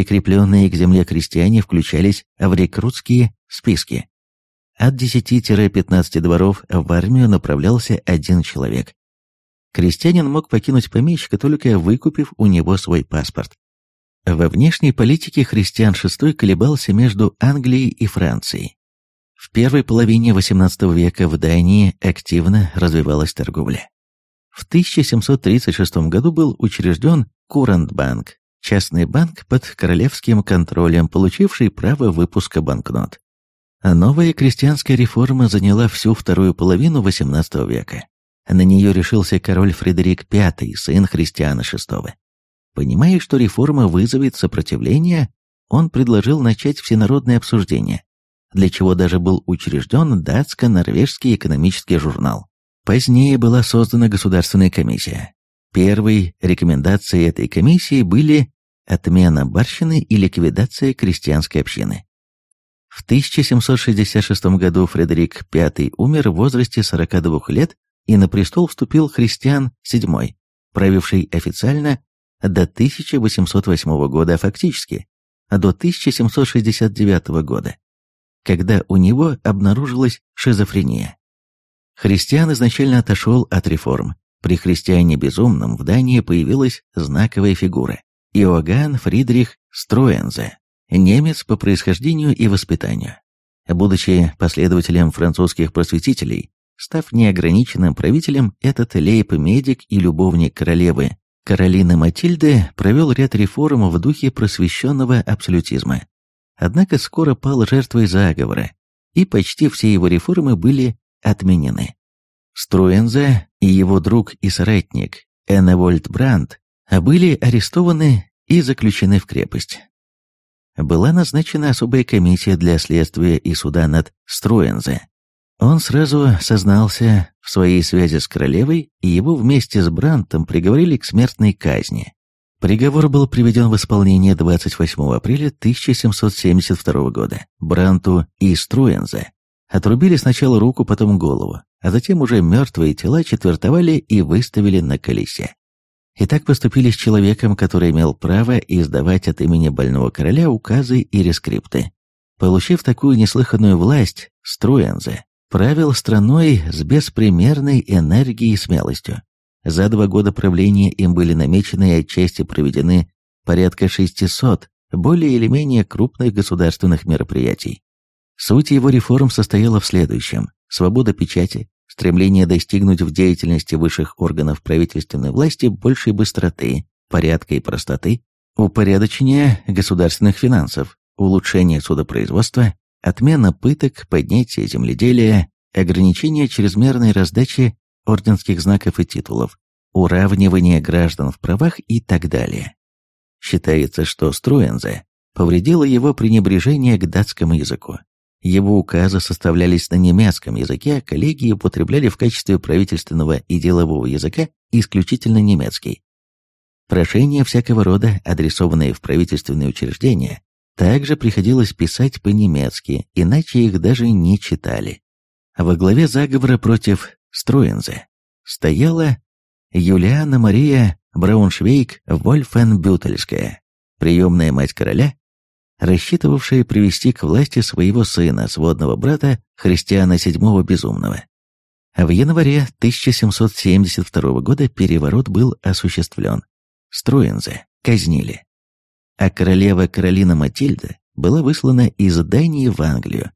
прикрепленные к земле крестьяне включались в рекрутские списки. От 10-15 дворов в армию направлялся один человек. Крестьянин мог покинуть помещика, только выкупив у него свой паспорт. Во внешней политике христиан VI колебался между Англией и Францией. В первой половине XVIII века в Дании активно развивалась торговля. В 1736 году был учрежден Курантбанк, частный банк под королевским контролем, получивший право выпуска банкнот. Новая крестьянская реформа заняла всю вторую половину XVIII века. На нее решился король Фредерик V, сын Христиана VI. Понимая, что реформа вызовет сопротивление, он предложил начать всенародное обсуждение, для чего даже был учрежден датско-норвежский экономический журнал. Позднее была создана государственная комиссия. Первой рекомендацией этой комиссии были отмена барщины и ликвидация крестьянской общины. В 1766 году Фредерик V умер в возрасте 42 лет, и на престол вступил Христиан VII, правивший официально до 1808 года, а фактически до 1769 года, когда у него обнаружилась шизофрения. Христиан изначально отошел от реформ. При христиане безумном в Дании появилась знаковая фигура – Иоганн Фридрих Струензе, немец по происхождению и воспитанию. Будучи последователем французских просветителей, став неограниченным правителем, этот лейб-медик и любовник королевы Каролины Матильды провел ряд реформ в духе просвещенного абсолютизма. Однако скоро пал жертвой заговора, и почти все его реформы были отменены. Струензе и его друг и соратник Энневольд Брандт были арестованы и заключены в крепость. Была назначена особая комиссия для следствия и суда над Струензе. Он сразу сознался в своей связи с королевой, и его вместе с Брантом приговорили к смертной казни. Приговор был приведен в исполнение 28 апреля 1772 года. Бранту и Струензе Отрубили сначала руку, потом голову, а затем уже мертвые тела четвертовали и выставили на колесе. И так поступили с человеком, который имел право издавать от имени больного короля указы и рескрипты. Получив такую неслыханную власть, Струензе правил страной с беспримерной энергией и смелостью. За два года правления им были намечены и отчасти проведены порядка 600 более или менее крупных государственных мероприятий. Суть его реформ состояла в следующем. Свобода печати, стремление достигнуть в деятельности высших органов правительственной власти большей быстроты, порядка и простоты, упорядочение государственных финансов, улучшение судопроизводства, отмена пыток, поднятие земледелия, ограничение чрезмерной раздачи орденских знаков и титулов, уравнивание граждан в правах и так далее. Считается, что Струензе повредило его пренебрежение к датскому языку. Его указы составлялись на немецком языке, а коллеги употребляли в качестве правительственного и делового языка исключительно немецкий. Прошения всякого рода, адресованные в правительственные учреждения, также приходилось писать по-немецки, иначе их даже не читали. Во главе заговора против Струензе стояла Юлиана Мария Брауншвейг-Вольфенбютельская, приемная мать короля, рассчитывавшая привести к власти своего сына, сводного брата, Христиана VII Безумного. В январе 1772 года переворот был осуществлен. Струензе казнили. А королева Каролина Матильда была выслана из Дании в Англию.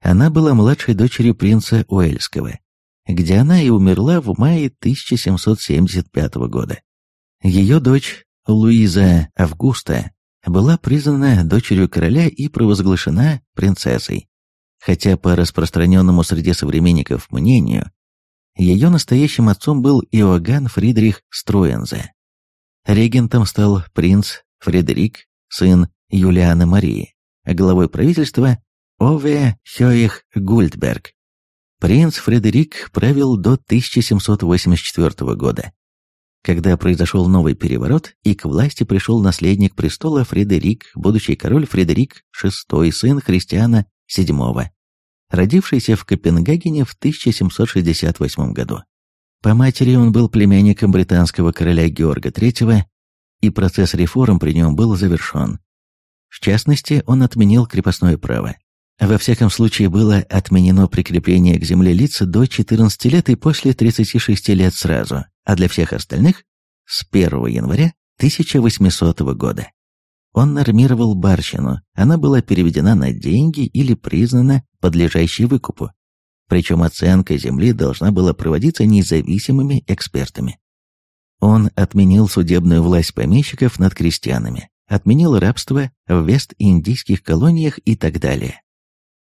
Она была младшей дочерью принца Уэльского, где она и умерла в мае 1775 года. Ее дочь Луиза Августа была признана дочерью короля и провозглашена принцессой, хотя по распространенному среди современников мнению, ее настоящим отцом был Иоганн Фридрих Струензе. Регентом стал принц Фредерик, сын Юлианы Марии, а главой правительства Ове Хёих Гульдберг. Принц Фредерик правил до 1784 года, когда произошел новый переворот, и к власти пришел наследник престола Фредерик, будущий король Фредерик VI, сын Христиана VII, родившийся в Копенгагене в 1768 году. По матери он был племянником британского короля Георга III, и процесс реформ при нем был завершен. В частности, он отменил крепостное право. Во всяком случае, было отменено прикрепление к земле лиц до 14 лет и после 36 лет сразу, а для всех остальных – с 1 января 1800 года. Он нормировал барщину, она была переведена на деньги или признана подлежащей выкупу. Причем оценка земли должна была проводиться независимыми экспертами. Он отменил судебную власть помещиков над крестьянами, отменил рабство в Вест-Индийских колониях и так далее.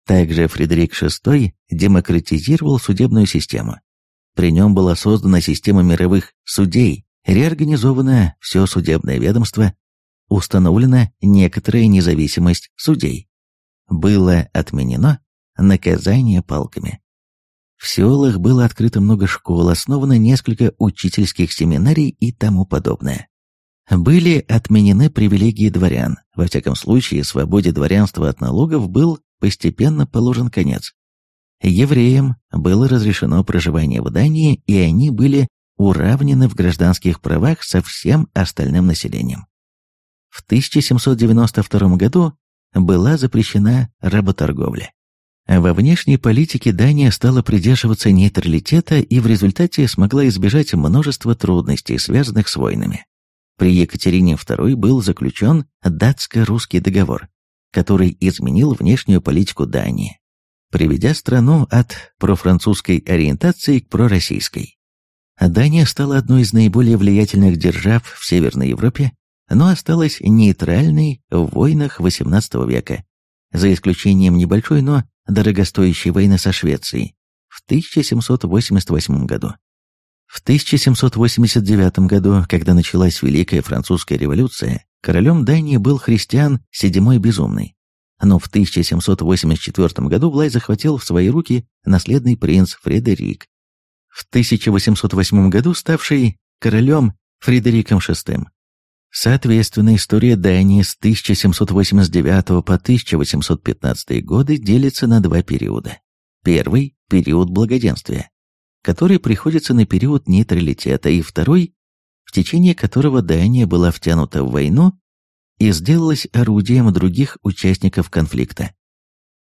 Также Фредерик VI демократизировал судебную систему. При нем была создана система мировых судей, реорганизовано все судебное ведомство, установлена некоторая независимость судей. Было отменено наказание палками. В селах было открыто много школ, основано несколько учительских семинарий и тому подобное. Были отменены привилегии дворян, во всяком случае свободе дворянства от налогов был постепенно положен конец. Евреям было разрешено проживание в Дании, и они были уравнены в гражданских правах со всем остальным населением. В 1792 году была запрещена работорговля. Во внешней политике Дания стала придерживаться нейтралитета и в результате смогла избежать множества трудностей, связанных с войнами. При Екатерине II был заключен датско-русский договор, который изменил внешнюю политику Дании, приведя страну от профранцузской ориентации к пророссийской. Дания стала одной из наиболее влиятельных держав в Северной Европе, но осталась нейтральной в войнах XVIII века, за исключением небольшой, но дорогостоящей войны со Швецией в 1788 году. В 1789 году, когда началась Великая Французская революция, королем Дании был христиан Седьмой Безумный. Но в 1784 году власть захватил в свои руки наследный принц Фредерик, в 1808 году ставший королем Фредериком VI. Соответственно, история Дании с 1789 по 1815 годы делится на два периода. Первый – период благоденствия, который приходится на период нейтралитета, и второй – в течение которого Дания была втянута в войну и сделалась орудием других участников конфликта.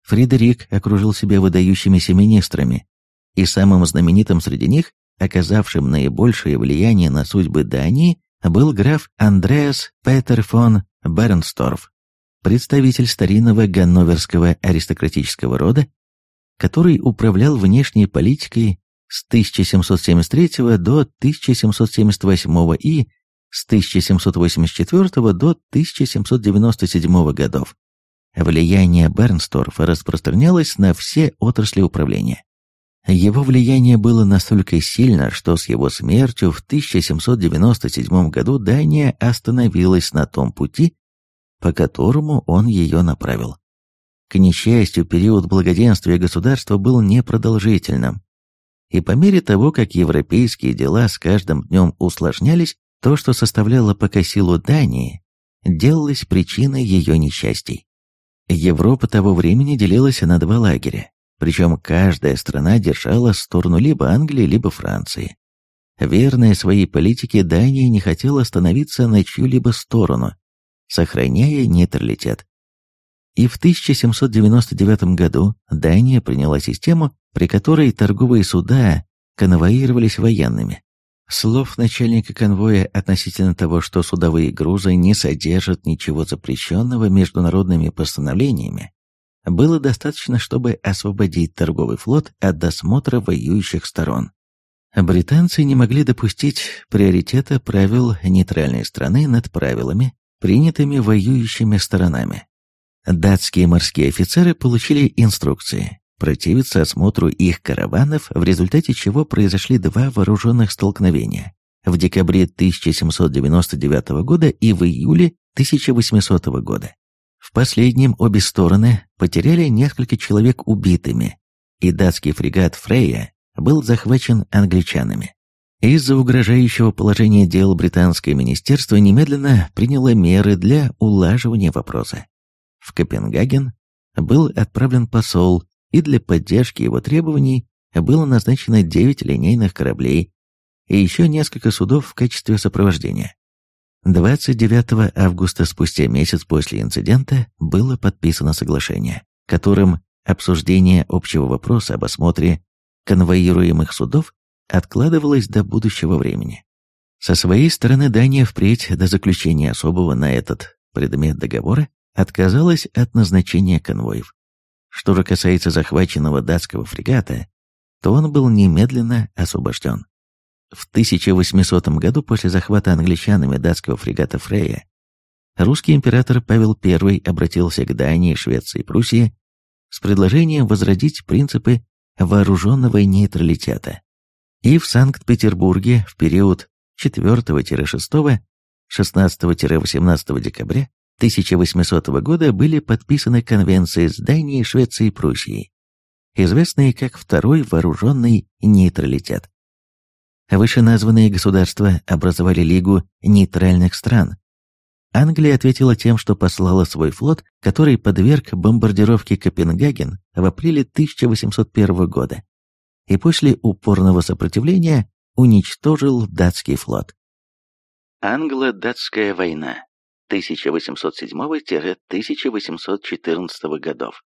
Фредерик окружил себя выдающимися министрами, и самым знаменитым среди них, оказавшим наибольшее влияние на судьбы Дании, был граф Андреас Петер фон Бернсторф, представитель старинного ганноверского аристократического рода, который управлял внешней политикой с 1773 до 1778 и с 1784 до 1797 годов. Влияние Бернсторфа распространялось на все отрасли управления. Его влияние было настолько сильно, что с его смертью в 1797 году Дания остановилась на том пути, по которому он ее направил. К несчастью, период благоденствия государства был непродолжительным, и по мере того, как европейские дела с каждым днем усложнялись, то, что составляло пока силу Дании, делалось причиной ее несчастий. Европа того времени делилась на два лагеря причем каждая страна держала сторону либо Англии, либо Франции. Верная своей политике Дания не хотела становиться на чью-либо сторону, сохраняя нейтралитет. И в 1799 году Дания приняла систему, при которой торговые суда конвоировались военными. Слов начальника конвоя относительно того, что судовые грузы не содержат ничего запрещенного международными постановлениями, было достаточно, чтобы освободить торговый флот от досмотра воюющих сторон. Британцы не могли допустить приоритета правил нейтральной страны над правилами, принятыми воюющими сторонами. Датские морские офицеры получили инструкции противиться осмотру их караванов, в результате чего произошли два вооруженных столкновения в декабре 1799 года и в июле 1800 года. В последнем обе стороны потеряли несколько человек убитыми, и датский фрегат «Фрейя» был захвачен англичанами. Из-за угрожающего положения дел британское министерство немедленно приняло меры для улаживания вопроса. В Копенгаген был отправлен посол, и для поддержки его требований было назначено 9 линейных кораблей и еще несколько судов в качестве сопровождения. 29 августа, спустя месяц после инцидента, было подписано соглашение, которым обсуждение общего вопроса об осмотре конвоируемых судов откладывалось до будущего времени. Со своей стороны Дания впредь до заключения особого на этот предмет договора отказалась от назначения конвоев. Что же касается захваченного датского фрегата, то он был немедленно освобожден. В 1800 году после захвата англичанами датского фрегата Фрея русский император Павел I обратился к Дании, Швеции и Пруссии с предложением возродить принципы вооруженного нейтралитета. И в Санкт-Петербурге в период 4-6, 16-18 декабря 1800 года были подписаны конвенции с Данией, Швецией и Пруссией, известные как Второй вооруженный нейтралитет. Вышеназванные государства образовали Лигу нейтральных стран. Англия ответила тем, что послала свой флот, который подверг бомбардировке Копенгаген в апреле 1801 года, и после упорного сопротивления уничтожил датский флот. Англо-датская война 1807-1814 годов.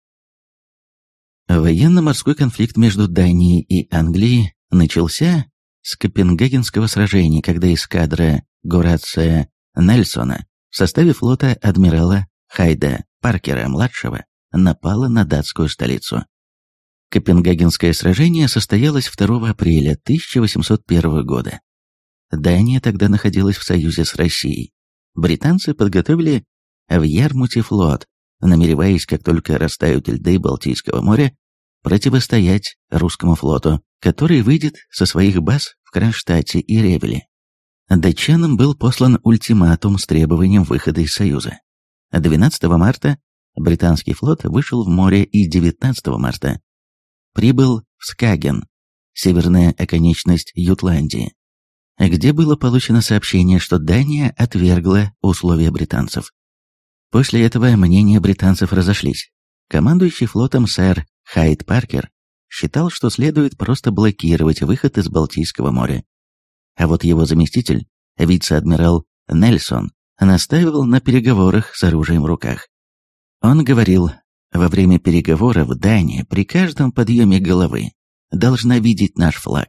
Военно-морской конфликт между Данией и Англией начался с Копенгагенского сражения, когда эскадра Горация Нельсона в составе флота адмирала Хайда Паркера-младшего напала на датскую столицу. Копенгагенское сражение состоялось 2 апреля 1801 года. Дания тогда находилась в союзе с Россией. Британцы подготовили в Ярмуте флот, намереваясь, как только растают льды Балтийского моря, противостоять русскому флоту, который выйдет со своих баз в Кронштадте и Ревеле. Датчанам был послан ультиматум с требованием выхода из Союза. 12 марта британский флот вышел в море и 19 марта прибыл в Скаген, северная оконечность Ютландии, где было получено сообщение, что Дания отвергла условия британцев. После этого мнения британцев разошлись. Командующий флотом сэр Хайд Паркер считал, что следует просто блокировать выход из Балтийского моря. А вот его заместитель, вице-адмирал Нельсон, настаивал на переговорах с оружием в руках. Он говорил, во время переговоров Дания при каждом подъеме головы должна видеть наш флаг.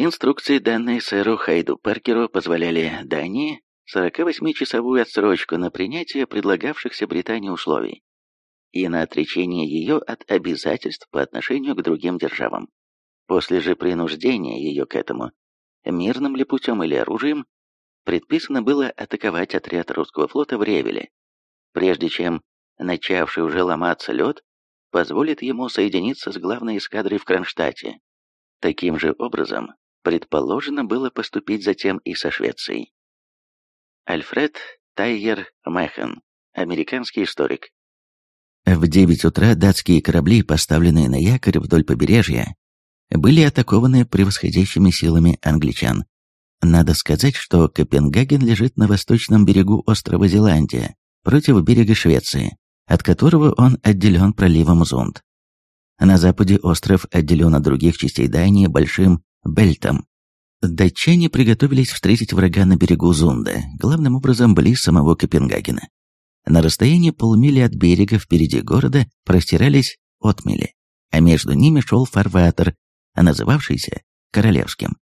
Инструкции, данные сэру Хайду Паркеру, позволяли Дании 48-часовую отсрочку на принятие предлагавшихся Британии условий и на отречение ее от обязательств по отношению к другим державам. После же принуждения ее к этому, мирным ли путем или оружием, предписано было атаковать отряд русского флота в Ревеле, прежде чем начавший уже ломаться лед позволит ему соединиться с главной эскадрой в Кронштадте. Таким же образом, предположено было поступить затем и со Швецией. Альфред Тайер Мехен, американский историк. В 9 утра датские корабли, поставленные на якорь вдоль побережья, были атакованы превосходящими силами англичан. Надо сказать, что Копенгаген лежит на восточном берегу острова Зеландия, против берега Швеции, от которого он отделен проливом Зунд. На западе остров отделен от других частей Дании большим бельтом. Датчане приготовились встретить врага на берегу Зунда, главным образом близ самого Копенгагена. На расстоянии полмили от берега впереди города простирались отмели, а между ними шел фарватер, называвшийся Королевским.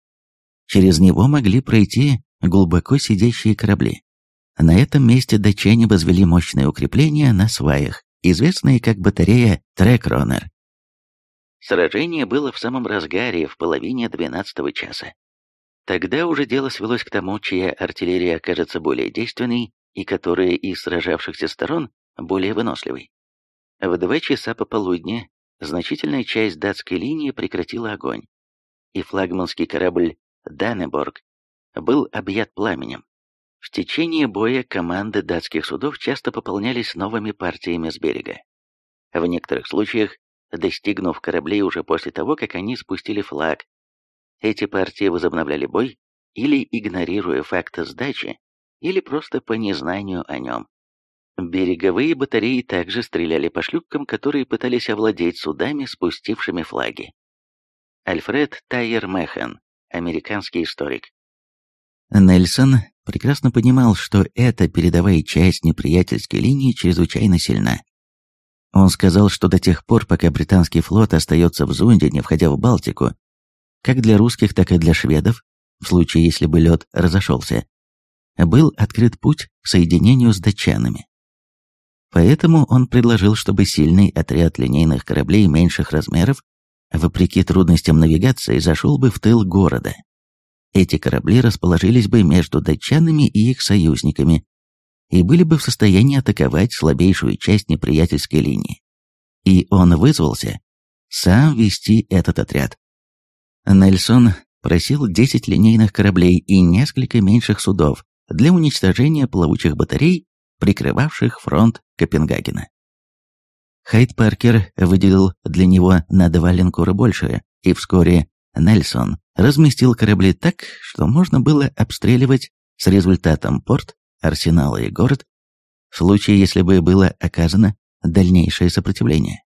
Через него могли пройти глубоко сидящие корабли. На этом месте датчане возвели мощные укрепления на сваях, известные как батарея Трекронер. Сражение было в самом разгаре в половине двенадцатого часа. Тогда уже дело свелось к тому, чья артиллерия окажется более действенной и которая из сражавшихся сторон более выносливой. В два часа пополудни значительная часть датской линии прекратила огонь, и флагманский корабль «Даннеборг» был объят пламенем. В течение боя команды датских судов часто пополнялись новыми партиями с берега. В некоторых случаях, достигнув кораблей уже после того, как они спустили флаг, эти партии возобновляли бой или игнорируя факт сдачи, или просто по незнанию о нем. Береговые батареи также стреляли по шлюпкам, которые пытались овладеть судами, спустившими флаги. Альфред Тайер Механ, американский историк. Нельсон прекрасно понимал, что эта передовая часть неприятельской линии чрезвычайно сильна. Он сказал, что до тех пор, пока британский флот остается в Зунде, не входя в Балтику, как для русских, так и для шведов, в случае, если бы лед разошелся, был открыт путь к соединению с датчанами. Поэтому он предложил, чтобы сильный отряд линейных кораблей меньших размеров, вопреки трудностям навигации, зашел бы в тыл города. Эти корабли расположились бы между датчанами и их союзниками и были бы в состоянии атаковать слабейшую часть неприятельской линии. И он вызвался сам вести этот отряд. Нельсон просил 10 линейных кораблей и несколько меньших судов для уничтожения плавучих батарей, прикрывавших фронт Копенгагена. Хайд Паркер выделил для него на два линкора больше, и вскоре Нельсон разместил корабли так, что можно было обстреливать с результатом порт, арсенал и город, в случае, если бы было оказано дальнейшее сопротивление.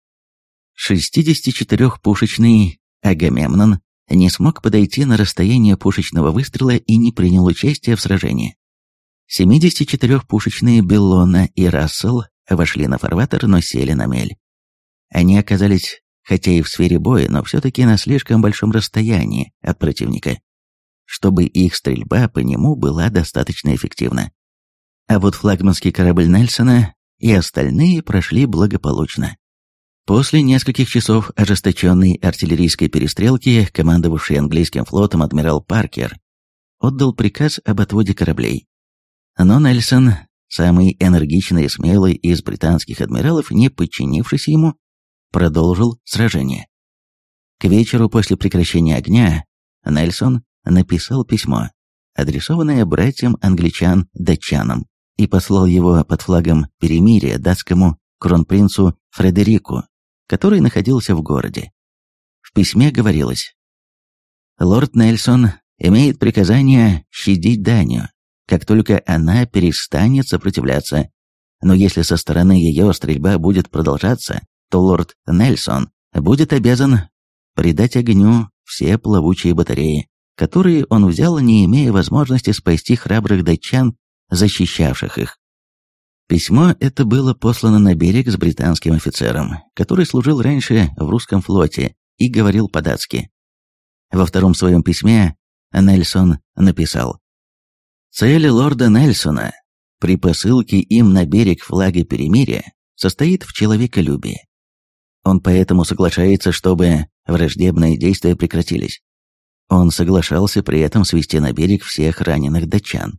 64-пушечный Агамемнон не смог подойти на расстояние пушечного выстрела и не принял участия в сражении. 74-пушечные Беллона и Рассел вошли на фарватер, но сели на мель. Они оказались, хотя и в сфере боя, но все-таки на слишком большом расстоянии от противника, чтобы их стрельба по нему была достаточно эффективна. А вот флагманский корабль Нельсона и остальные прошли благополучно. После нескольких часов ожесточенной артиллерийской перестрелки, командовавший английским флотом адмирал Паркер отдал приказ об отводе кораблей. Но Нельсон, самый энергичный и смелый из британских адмиралов, не подчинившись ему, продолжил сражение. К вечеру после прекращения огня Нельсон написал письмо, адресованное братьям-англичан-датчанам, и послал его под флагом перемирия датскому кронпринцу Фредерику, который находился в городе. В письме говорилось «Лорд Нельсон имеет приказание щадить Данию, как только она перестанет сопротивляться, но если со стороны ее стрельба будет продолжаться, то лорд Нельсон будет обязан придать огню все плавучие батареи, которые он взял, не имея возможности спасти храбрых датчан, защищавших их. Письмо это было послано на берег с британским офицером, который служил раньше в русском флоте и говорил по-датски. Во втором своем письме Нельсон написал «Цель лорда Нельсона при посылке им на берег флага перемирия состоит в человеколюбии. Он поэтому соглашается, чтобы враждебные действия прекратились. Он соглашался при этом свести на берег всех раненых датчан.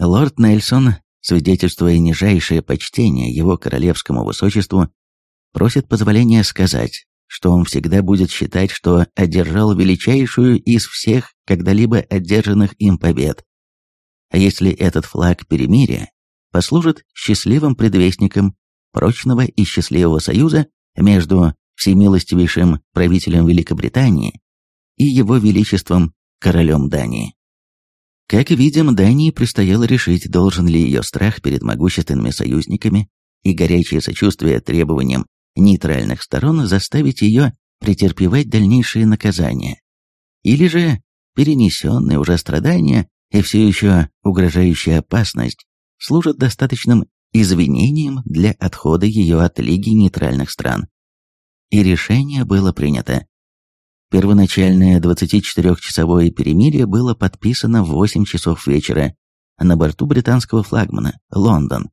Лорд Нельсон свидетельствуя нижайшее почтение его королевскому высочеству, просит позволения сказать, что он всегда будет считать, что одержал величайшую из всех когда-либо одержанных им побед. А если этот флаг перемирия послужит счастливым предвестником прочного и счастливого союза между всемилостивейшим правителем Великобритании и его величеством королем Дании. Как видим, Дании предстояло решить, должен ли ее страх перед могущественными союзниками и горячее сочувствие требованиям нейтральных сторон заставить ее претерпевать дальнейшие наказания, или же перенесенные уже страдания и все еще угрожающая опасность служат достаточным извинением для отхода ее от Лиги нейтральных стран. И решение было принято. Первоначальное 24-часовое перемирие было подписано в 8 часов вечера на борту британского флагмана «Лондон».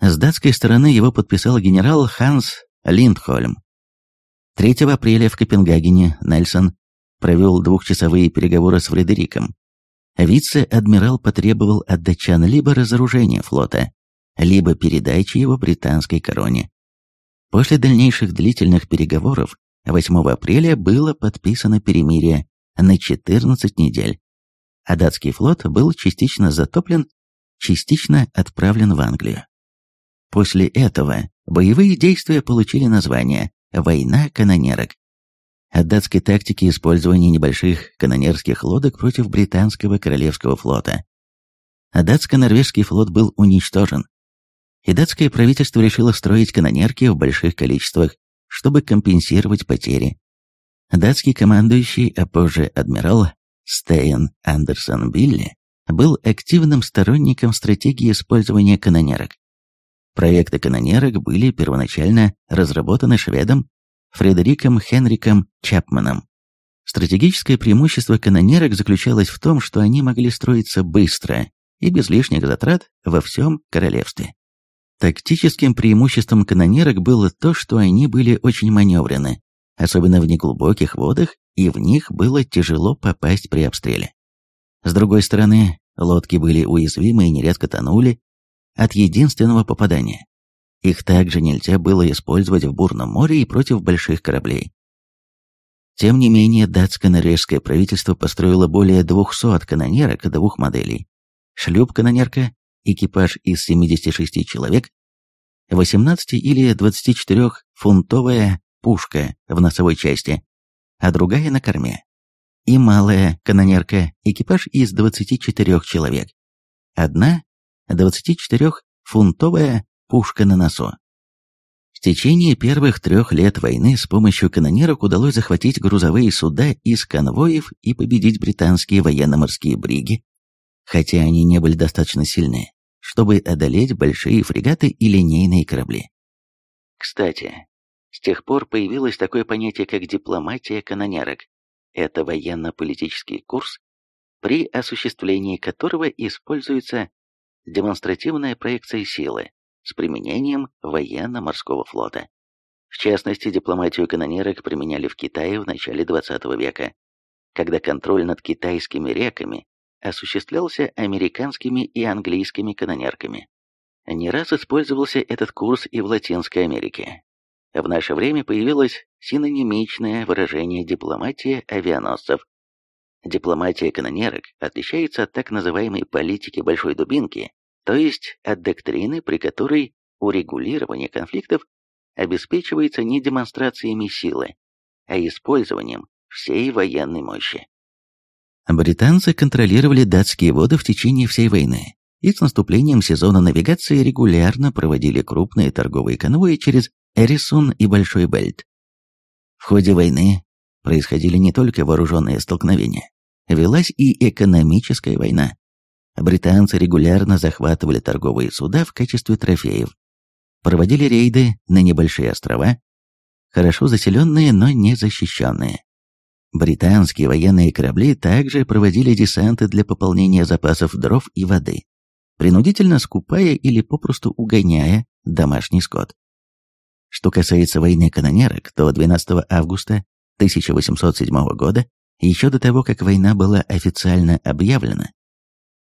С датской стороны его подписал генерал Ханс Линдхольм. 3 апреля в Копенгагене Нельсон провел двухчасовые переговоры с Фредериком. Вице-адмирал потребовал от датчан либо разоружения флота, либо передачи его британской короне. После дальнейших длительных переговоров 8 апреля было подписано перемирие на 14 недель, а датский флот был частично затоплен, частично отправлен в Англию. После этого боевые действия получили название «Война канонерок». От датской тактики использования небольших канонерских лодок против британского королевского флота. А датско-норвежский флот был уничтожен. И датское правительство решило строить канонерки в больших количествах чтобы компенсировать потери. Датский командующий, а позже адмирал Стейн Андерсон Билли, был активным сторонником стратегии использования канонерок. Проекты канонерок были первоначально разработаны шведом Фредериком Хенриком Чапманом. Стратегическое преимущество канонерок заключалось в том, что они могли строиться быстро и без лишних затрат во всем королевстве. Тактическим преимуществом канонерок было то, что они были очень маневрены, особенно в неглубоких водах, и в них было тяжело попасть при обстреле. С другой стороны, лодки были уязвимы и нередко тонули от единственного попадания. Их также нельзя было использовать в бурном море и против больших кораблей. Тем не менее, датско-норвежское правительство построило более 200 канонерок двух моделей. Шлюп-канонерка, экипаж из 76 человек, 18 или 24-фунтовая пушка в носовой части, а другая на корме. И малая канонерка, экипаж из 24 человек. Одна 24-фунтовая пушка на носу. В течение первых трех лет войны с помощью канонерок удалось захватить грузовые суда из конвоев и победить британские военно-морские бриги, хотя они не были достаточно сильны, чтобы одолеть большие фрегаты и линейные корабли. Кстати, с тех пор появилось такое понятие, как дипломатия канонерок. Это военно-политический курс, при осуществлении которого используется демонстративная проекция силы, с применением военно-морского флота. В частности, дипломатию канонерок применяли в Китае в начале XX века, когда контроль над китайскими реками осуществлялся американскими и английскими канонерками. Не раз использовался этот курс и в Латинской Америке. В наше время появилось синонимичное выражение дипломатия авианосцев. Дипломатия канонерок отличается от так называемой политики большой дубинки, то есть от доктрины, при которой урегулирование конфликтов обеспечивается не демонстрациями силы, а использованием всей военной мощи. Британцы контролировали датские воды в течение всей войны и с наступлением сезона навигации регулярно проводили крупные торговые конвои через Эрисун и Большой Бельт. В ходе войны происходили не только вооруженные столкновения, велась и экономическая война. Британцы регулярно захватывали торговые суда в качестве трофеев, проводили рейды на небольшие острова, хорошо заселенные, но не защищенные. Британские военные корабли также проводили десанты для пополнения запасов дров и воды, принудительно скупая или попросту угоняя домашний скот. Что касается войны канонерок, то 12 августа 1807 года, еще до того, как война была официально объявлена,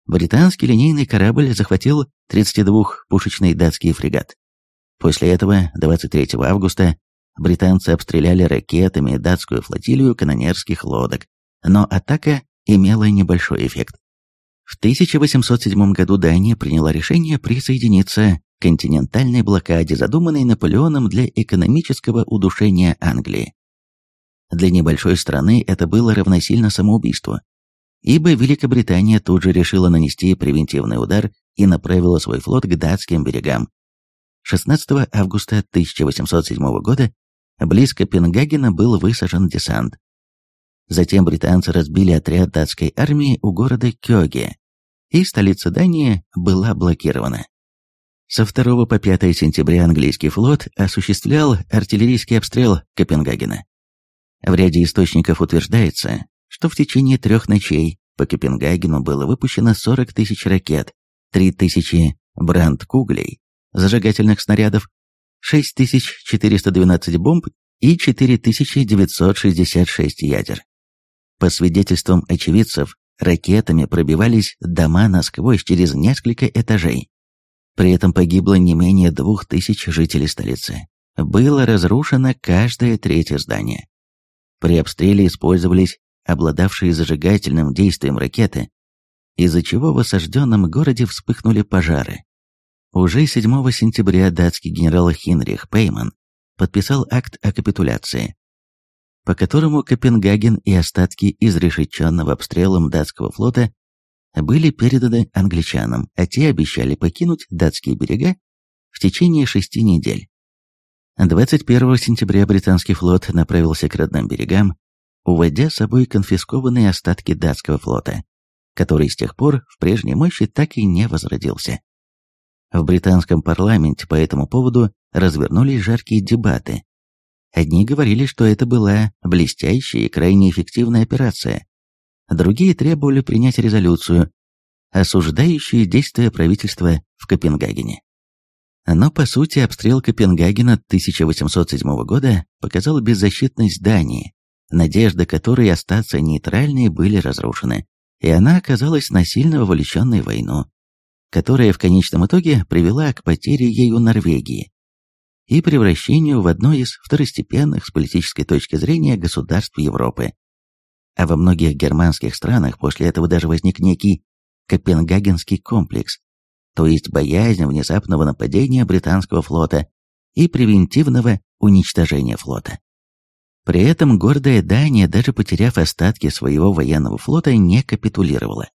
британский линейный корабль захватил 32-пушечный датский фрегат. После этого, 23 августа, британцы обстреляли ракетами датскую флотилию канонерских лодок, но атака имела небольшой эффект. В 1807 году Дания приняла решение присоединиться к континентальной блокаде, задуманной Наполеоном для экономического удушения Англии. Для небольшой страны это было равносильно самоубийству ибо Великобритания тут же решила нанести превентивный удар и направила свой флот к датским берегам. 16 августа 1807 года близ Копенгагена был высажен десант. Затем британцы разбили отряд датской армии у города Кёге, и столица Дании была блокирована. Со 2 по 5 сентября английский флот осуществлял артиллерийский обстрел Копенгагена. В ряде источников утверждается, что в течение трех ночей по Копенгагену было выпущено 40 тысяч ракет, 3 тысячи брандкуглей, зажигательных снарядов, 6412 бомб и 4966 ядер. По свидетельствам очевидцев, ракетами пробивались дома насквозь через несколько этажей. При этом погибло не менее двух тысяч жителей столицы. Было разрушено каждое третье здание. При обстреле использовались обладавшие зажигательным действием ракеты, из-за чего в осажденном городе вспыхнули пожары. Уже 7 сентября датский генерал Хинрих Пейман подписал акт о капитуляции, по которому Копенгаген и остатки изрешеченного обстрелом датского флота были переданы англичанам, а те обещали покинуть датские берега в течение шести недель. 21 сентября британский флот направился к родным берегам, уводя с собой конфискованные остатки датского флота. который с тех пор в прежней мощи так и не возродился. В британском парламенте по этому поводу развернулись жаркие дебаты. Одни говорили, что это была блестящая и крайне эффективная операция. Другие требовали принять резолюцию, осуждающую действия правительства в Копенгагене. Но, по сути, обстрел Копенгагена 1807 года показал беззащитность Дании, надежды которой остаться нейтральной были разрушены, и она оказалась насильно вовлеченной в войну, которая в конечном итоге привела к потере ею Норвегии и превращению в одно из второстепенных с политической точки зрения государств Европы. А во многих германских странах после этого даже возник некий Копенгагенский комплекс, то есть боязнь внезапного нападения британского флота и превентивного уничтожения флота. При этом гордая Дания, даже потеряв остатки своего военного флота, не капитулировала.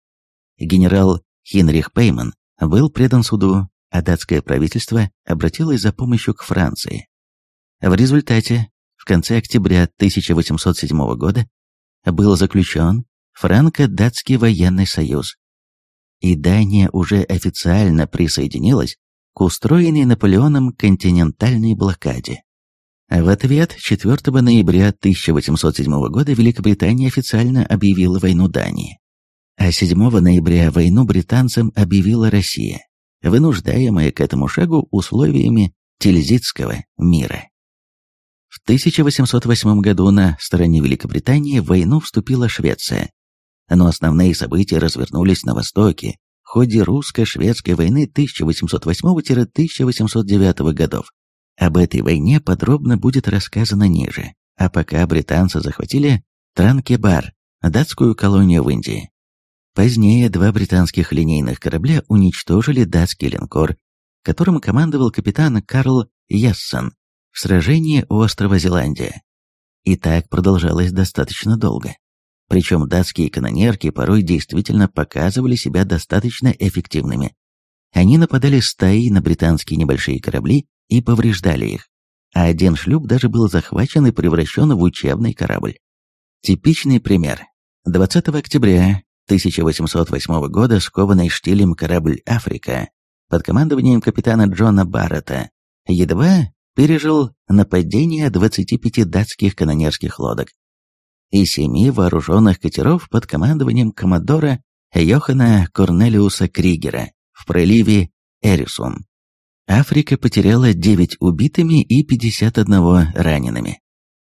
Генерал Хинрих Пейман был предан суду, а датское правительство обратилось за помощью к Франции. В результате, в конце октября 1807 года был заключен Франко-датский военный союз. И Дания уже официально присоединилась к устроенной Наполеоном континентальной блокаде. В ответ 4 ноября 1807 года Великобритания официально объявила войну Дании а 7 ноября войну британцам объявила Россия, вынуждаемая к этому шагу условиями Тильзитского мира. В 1808 году на стороне Великобритании в войну вступила Швеция, но основные события развернулись на Востоке в ходе русско-шведской войны 1808-1809 годов. Об этой войне подробно будет рассказано ниже, а пока британцы захватили Транкебар, датскую колонию в Индии. Позднее два британских линейных корабля уничтожили датский линкор, которым командовал капитан Карл Яссен в сражении у острова Зеландия. И так продолжалось достаточно долго. Причем датские канонерки порой действительно показывали себя достаточно эффективными. Они нападали стаей на британские небольшие корабли и повреждали их, а один шлюп даже был захвачен и превращен в учебный корабль. Типичный пример. 20 октября 1808 года скованный штилем корабль «Африка» под командованием капитана Джона Баррета едва пережил нападение 25 датских канонерских лодок и семи вооруженных катеров под командованием коммодора Йохана Корнелиуса Кригера в проливе Эрисун. Африка потеряла 9 убитыми и 51 ранеными.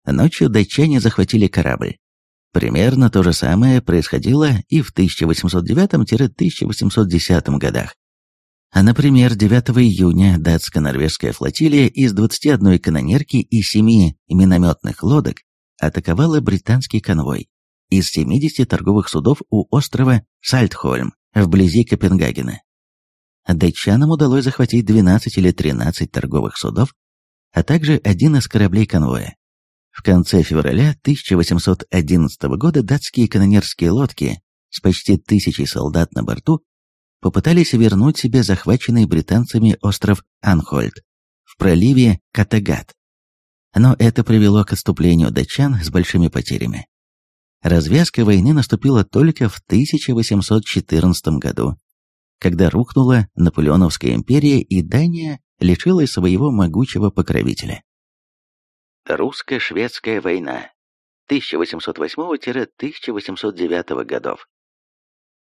Ночью датчане захватили корабль, Примерно то же самое происходило и в 1809-1810 годах. А, например, 9 июня датско-норвежская флотилия из 21 канонерки и 7 минометных лодок атаковала британский конвой из 70 торговых судов у острова Сальтхольм, вблизи Копенгагена. Датчанам удалось захватить 12 или 13 торговых судов, а также один из кораблей конвоя. В конце февраля 1811 года датские канонерские лодки с почти тысячей солдат на борту попытались вернуть себе захваченный британцами остров Анхольд в проливе Катагат. Но это привело к отступлению датчан с большими потерями. Развязка войны наступила только в 1814 году, когда рухнула Наполеоновская империя и Дания лишилась своего могучего покровителя. Русско-шведская война 1808-1809 годов.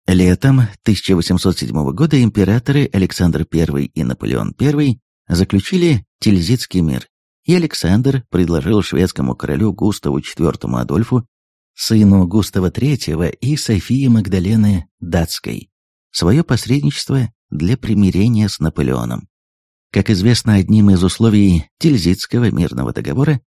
Летом 1807 года императоры Александр I и Наполеон I заключили Тильзитский мир, и Александр предложил шведскому королю Густаву IV Адольфу, сыну Густава III и Софии Магдалены Датской, свое посредничество для примирения с Наполеоном. Как известно, одним из условий Тильзитского мирного договора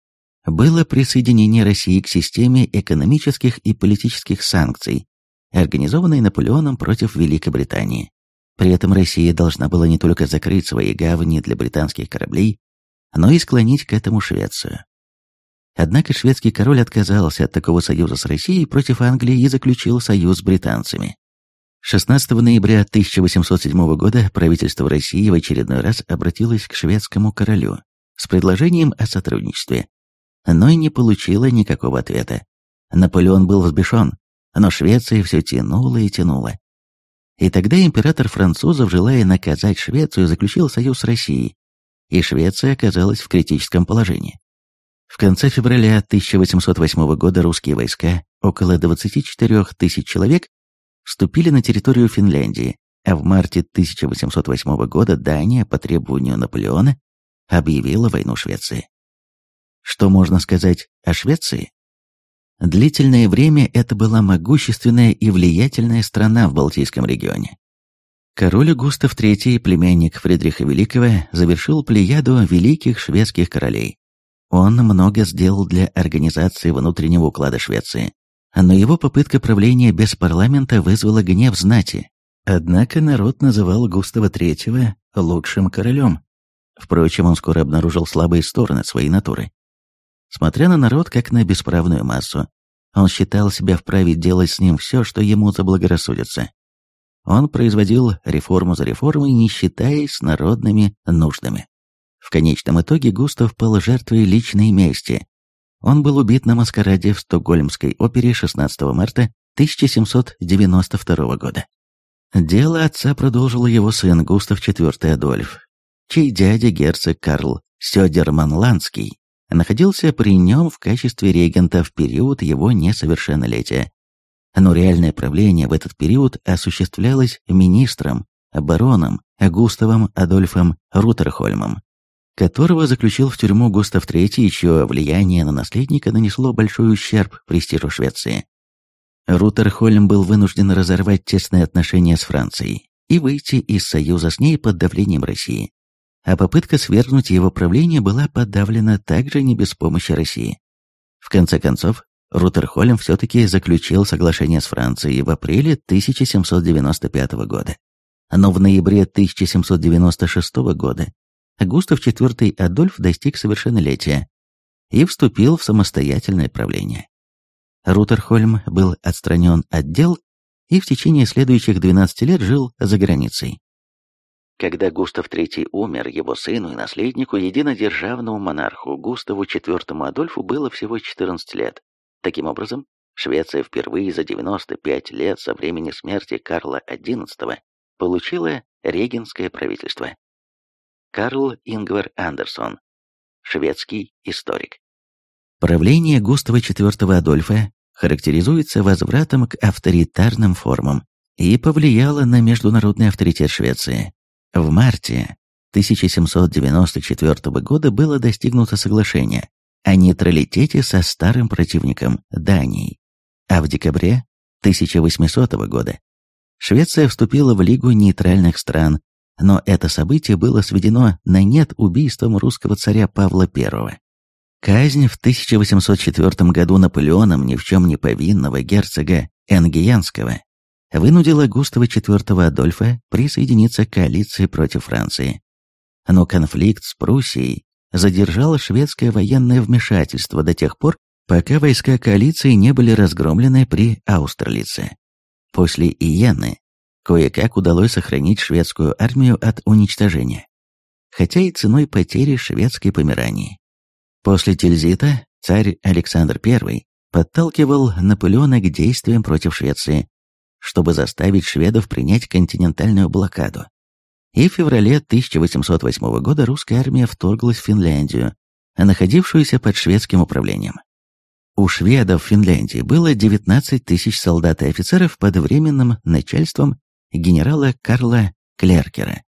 было присоединение России к системе экономических и политических санкций, организованной Наполеоном против Великобритании. При этом Россия должна была не только закрыть свои гавани для британских кораблей, но и склонить к этому Швецию. Однако шведский король отказался от такого союза с Россией против Англии и заключил союз с британцами. 16 ноября 1807 года правительство России в очередной раз обратилось к шведскому королю с предложением о сотрудничестве, но и не получило никакого ответа. Наполеон был взбешен, но Швеция все тянула и тянула. И тогда император французов, желая наказать Швецию, заключил союз с Россией, и Швеция оказалась в критическом положении. В конце февраля 1808 года русские войска, около 24 тысяч человек, вступили на территорию Финляндии, а в марте 1808 года Дания по требованию Наполеона объявила войну Швеции. Что можно сказать о Швеции? Длительное время это была могущественная и влиятельная страна в Балтийском регионе. Король Густав III, племянник Фридриха Великого, завершил плеяду великих шведских королей. Он много сделал для организации внутреннего уклада Швеции, но его попытка правления без парламента вызвала гнев знати. Однако народ называл Густава III лучшим королем. Впрочем, он скоро обнаружил слабые стороны своей натуры. Смотря на народ как на бесправную массу, он считал себя вправе делать с ним все, что ему заблагорассудится. Он производил реформу за реформой, не считаясь с народными нуждами. В конечном итоге Густав пал жертвой личной мести. Он был убит на маскараде в Стокгольмской опере 16 марта 1792 года. Дело отца продолжил его сын Густав IV Адольф, чей дядя герцог Карл Сёдерман-Ландский находился при нем в качестве регента в период его несовершеннолетия. Но реальное правление в этот период осуществлялось министром, бароном Густавом Адольфом Рутерхольмом, которого заключил в тюрьму Густав III, чье влияние на наследника нанесло большой ущерб престижу Швеции. Рутерхольм был вынужден разорвать тесные отношения с Францией и выйти из союза с ней под давлением России а попытка свергнуть его правление была подавлена также не без помощи России. В конце концов, Рутерхолем все-таки заключил соглашение с Францией в апреле 1795 года. Но в ноябре 1796 года Густав IV Адольф достиг совершеннолетия и вступил в самостоятельное правление. Рутерхольм был отстранен от дел и в течение следующих 12 лет жил за границей. Когда Густав III умер, его сыну и наследнику, единодержавному монарху Густаву IV Адольфу было всего 14 лет. Таким образом, Швеция впервые за 95 лет со времени смерти Карла XI получила регенское правительство. Карл Ингвар Андерсон, шведский историк. Правление Густава IV Адольфа характеризуется возвратом к авторитарным формам и повлияло на международный авторитет Швеции. В марте 1794 года было достигнуто соглашение о нейтралитете со старым противником Данией, а в декабре 1800 года Швеция вступила в Лигу нейтральных стран, но это событие было сведено на нет убийством русского царя Павла I. Казнь в 1804 году Наполеоном ни в чем не повинного герцога Энгиянского вынудила Густава IV Адольфа присоединиться к коалиции против Франции. Но конфликт с Пруссией задержал шведское военное вмешательство до тех пор, пока войска коалиции не были разгромлены при Аустерлице. После Иены кое-как удалось сохранить шведскую армию от уничтожения, хотя и ценой потери шведской Померании. После Тильзита царь Александр I подталкивал Наполеона к действиям против Швеции, чтобы заставить шведов принять континентальную блокаду. И в феврале 1808 года русская армия вторглась в Финляндию, находившуюся под шведским управлением. У шведов в Финляндии было 19 тысяч солдат и офицеров под временным начальством генерала Карла Клеркера.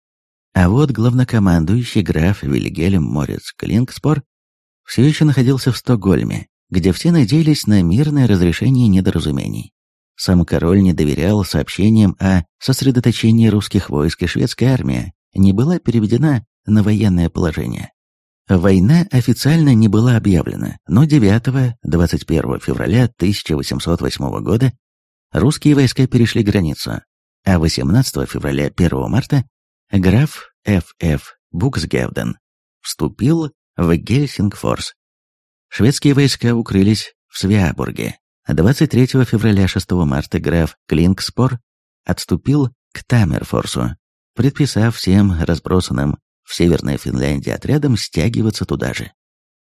А вот главнокомандующий граф Вильгельм Морец Клингспор все еще находился в Стокгольме, где все надеялись на мирное разрешение недоразумений. Сам король не доверял сообщениям о сосредоточении русских войск, и шведская армия не была переведена на военное положение. Война официально не была объявлена, но 9-21 февраля 1808 года русские войска перешли границу, а 18 февраля 1 марта граф Ф.Ф. Буксгевден вступил в Гельсингфорс. Шведские войска укрылись в Свиабурге, 23 февраля 6 марта граф Клингспор отступил к Тамерфорсу, предписав всем разбросанным в Северной Финляндии отрядам стягиваться туда же.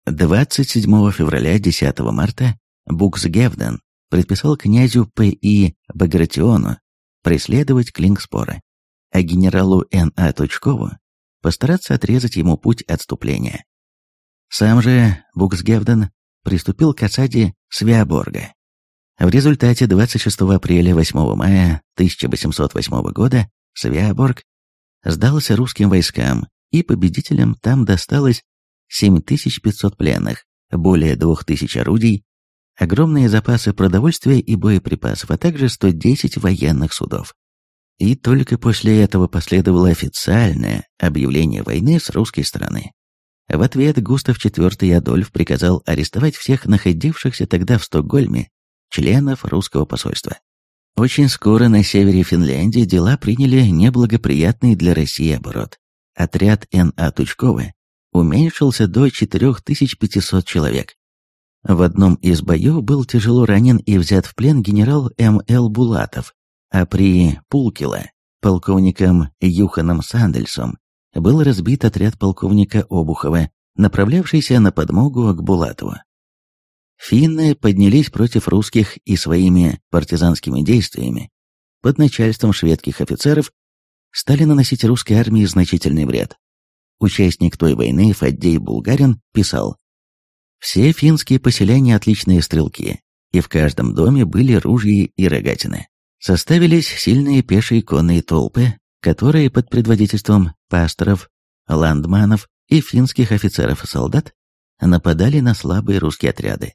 27 февраля 10 марта Буксгевден предписал князю П.И. Багратиону преследовать Клингспора, а генералу Н.А. Тучкову постараться отрезать ему путь отступления. Сам же Буксгевден приступил к осаде Свяборга. В результате 26 апреля 8 мая 1808 года Свяборг сдался русским войскам, и победителям там досталось 7500 пленных, более 2000 орудий, огромные запасы продовольствия и боеприпасов, а также 110 военных судов. И только после этого последовало официальное объявление войны с русской стороны. В ответ Густав IV Адольф приказал арестовать всех находившихся тогда в Стокгольме членов русского посольства. Очень скоро на севере Финляндии дела приняли неблагоприятный для России оборот. Отряд Н.А. Тучкова уменьшился до 4500 человек. В одном из боев был тяжело ранен и взят в плен генерал М.Л. Булатов, а при Пулкила полковником Юханом Сандельсом был разбит отряд полковника Обухова, направлявшийся на подмогу к Булатову. Финны поднялись против русских и своими партизанскими действиями под начальством шведских офицеров стали наносить русской армии значительный вред. Участник той войны Фаддей Булгарин писал «Все финские поселения отличные стрелки, и в каждом доме были ружья и рогатины. Составились сильные пешие конные толпы, которые под предводительством пасторов, ландманов и финских офицеров и солдат нападали на слабые русские отряды,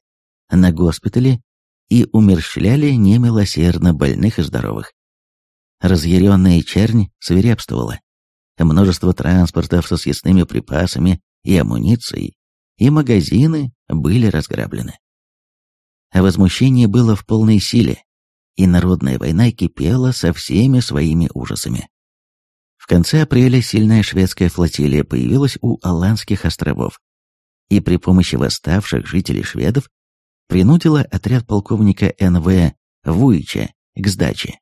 на госпитали и умерщвляли немилосердно больных и здоровых. Разъяренная чернь свирепствовала. Множество транспортов со съестными припасами и амуницией, и магазины были разграблены. Возмущение было в полной силе, и народная война кипела со всеми своими ужасами. В конце апреля сильная шведская флотилия появилась у Аландских островов и при помощи восставших жителей шведов принудила отряд полковника Н.В. Вуича к сдаче.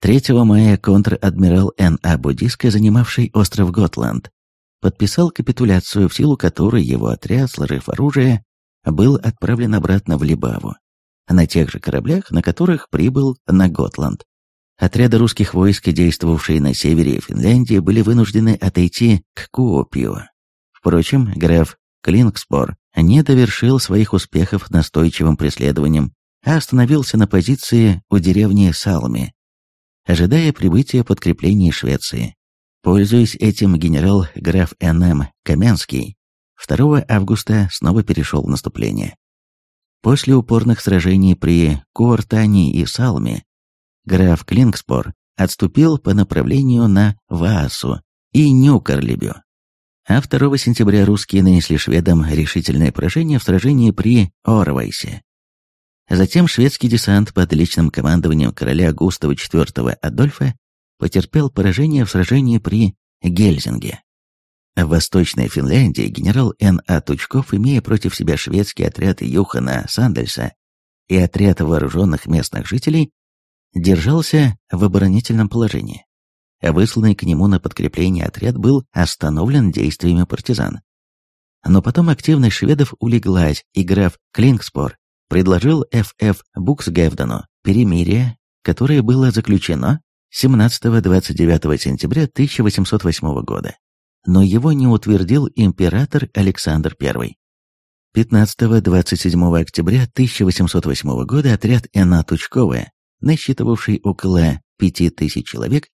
3 мая контр-адмирал Н.А. Будиска, занимавший остров Готланд, подписал капитуляцию, в силу которой его отряд, сложив оружие, был отправлен обратно в Либаву, на тех же кораблях, на которых прибыл на Готланд. Отряды русских войск, действовавшие на севере Финляндии, были вынуждены отойти к Куопио. Впрочем, граф Клингспор не довершил своих успехов настойчивым преследованием, а остановился на позиции у деревни Салми, ожидая прибытия подкреплений Швеции. Пользуясь этим, генерал-граф Н.М. Каменский 2 августа снова перешел в наступление. После упорных сражений при Куортане и Салме граф Клингспор отступил по направлению на Ваасу и Нюкарлебю. А 2 сентября русские нанесли шведам решительное поражение в сражении при Орвайсе. Затем шведский десант под личным командованием короля Густава IV Адольфа потерпел поражение в сражении при Гельзинге. В Восточной Финляндии генерал Н.А. Тучков, имея против себя шведский отряд Юхана Сандельса и отряд вооруженных местных жителей, держался в оборонительном положении. Высланный к нему на подкрепление отряд был остановлен действиями партизан. Но потом активность шведов улеглась, и граф Клингспор предложил Ф.Ф. Буксгевдену перемирие, которое было заключено 17-29 сентября 1808 года, но его не утвердил император Александр I. 15-27 октября 1808 года отряд Н.А. Тучкова, насчитывавший около 5000 человек,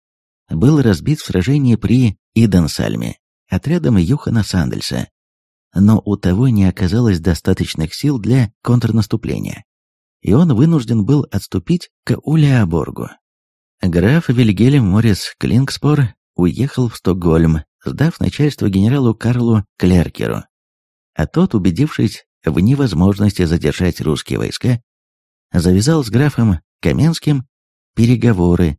был разбит в сражении при Иденсальме отрядом Юхана Сандельса, но у того не оказалось достаточных сил для контрнаступления, и он вынужден был отступить к Улеоборгу. Граф Вильгельм Морис Клингспор уехал в Стокгольм, сдав начальство генералу Карлу Клеркеру, а тот, убедившись в невозможности задержать русские войска, завязал с графом Каменским переговоры,